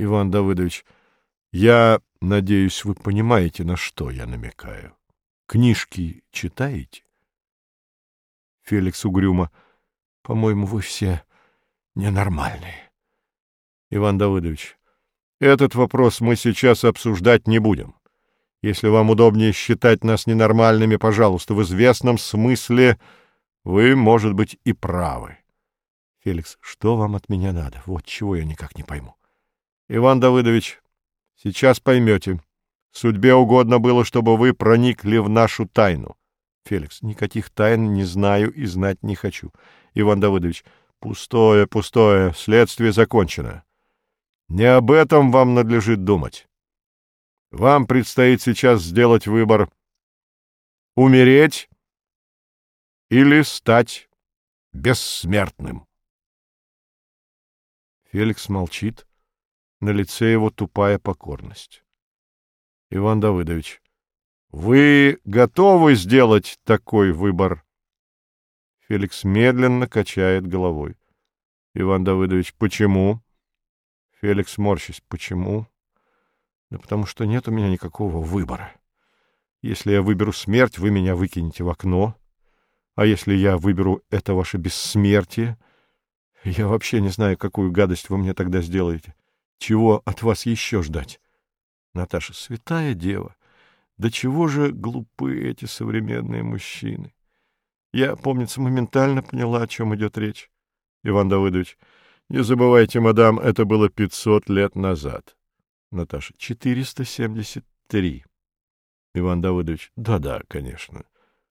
Иван Давыдович, я надеюсь, вы понимаете, на что я намекаю. Книжки читаете? Феликс угрюмо. По-моему, вы все ненормальные. Иван Давыдович, этот вопрос мы сейчас обсуждать не будем. Если вам удобнее считать нас ненормальными, пожалуйста, в известном смысле вы, может быть, и правы. Феликс, что вам от меня надо? Вот чего я никак не пойму. Иван Давыдович, сейчас поймете. Судьбе угодно было, чтобы вы проникли в нашу тайну. Феликс, никаких тайн не знаю и знать не хочу. Иван Давыдович, пустое, пустое, следствие закончено. Не об этом вам надлежит думать. Вам предстоит сейчас сделать выбор — умереть или стать бессмертным. Феликс молчит, на лице его тупая покорность. Иван Давыдович, вы готовы сделать такой выбор? Феликс медленно качает головой. Иван Давыдович, почему? Феликс морщись. Почему? Да потому что нет у меня никакого выбора. Если я выберу смерть, вы меня выкинете в окно. А если я выберу это ваше бессмертие, я вообще не знаю, какую гадость вы мне тогда сделаете. Чего от вас еще ждать? Наташа, святая дева, да чего же глупы эти современные мужчины? Я, помнится, моментально поняла, о чем идет речь. Иван Давыдович, не забывайте, мадам, это было пятьсот лет назад. Наташа, четыреста семьдесят три. Иван Давыдович, да-да, конечно.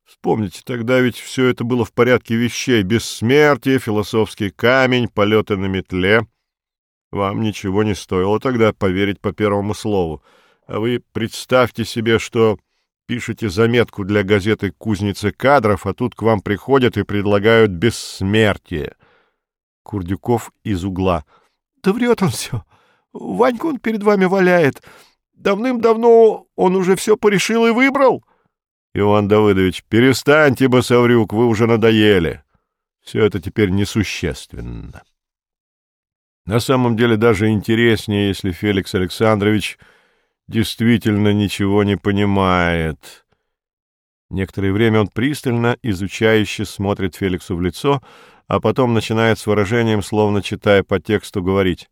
Вспомните, тогда ведь все это было в порядке вещей. Бессмертие, философский камень, полеты на метле. Вам ничего не стоило тогда поверить по первому слову. А вы представьте себе, что пишете заметку для газеты «Кузницы кадров», а тут к вам приходят и предлагают бессмертие. Курдюков из угла. — Да врет он все. Ваньку он перед вами валяет. Давным-давно он уже все порешил и выбрал. Иван Давыдович, перестаньте, Басаврюк, вы уже надоели. Все это теперь несущественно. На самом деле даже интереснее, если Феликс Александрович действительно ничего не понимает. Некоторое время он пристально, изучающе смотрит Феликсу в лицо, а потом начинает с выражением, словно читая по тексту, говорить.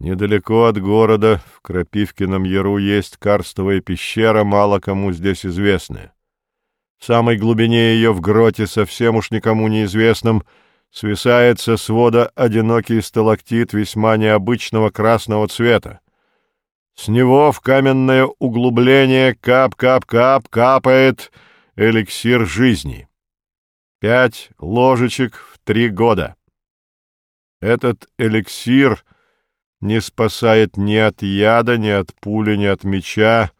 Недалеко от города, в Крапивкином Яру, есть карстовая пещера, мало кому здесь известная. В самой глубине ее, в гроте, совсем уж никому неизвестном, свисает со свода одинокий сталактит весьма необычного красного цвета. С него в каменное углубление кап-кап-кап капает эликсир жизни. Пять ложечек в три года. Этот эликсир не спасает ни от яда, ни от пули, ни от меча,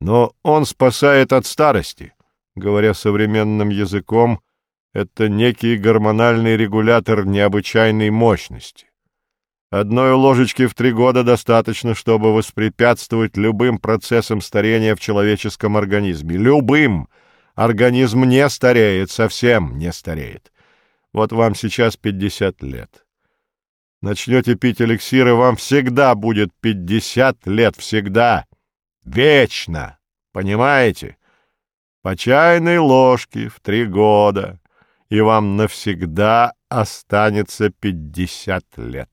но он спасает от старости, говоря современным языком — это некий гормональный регулятор необычайной мощности. Одной ложечки в три года достаточно, чтобы воспрепятствовать любым процессам старения в человеческом организме. Любым! Организм не стареет, совсем не стареет. Вот вам сейчас 50 лет. Начнете пить эликсиры, вам всегда будет 50 лет, всегда. Вечно! Понимаете? По чайной ложке в три года — и вам навсегда останется пятьдесят лет.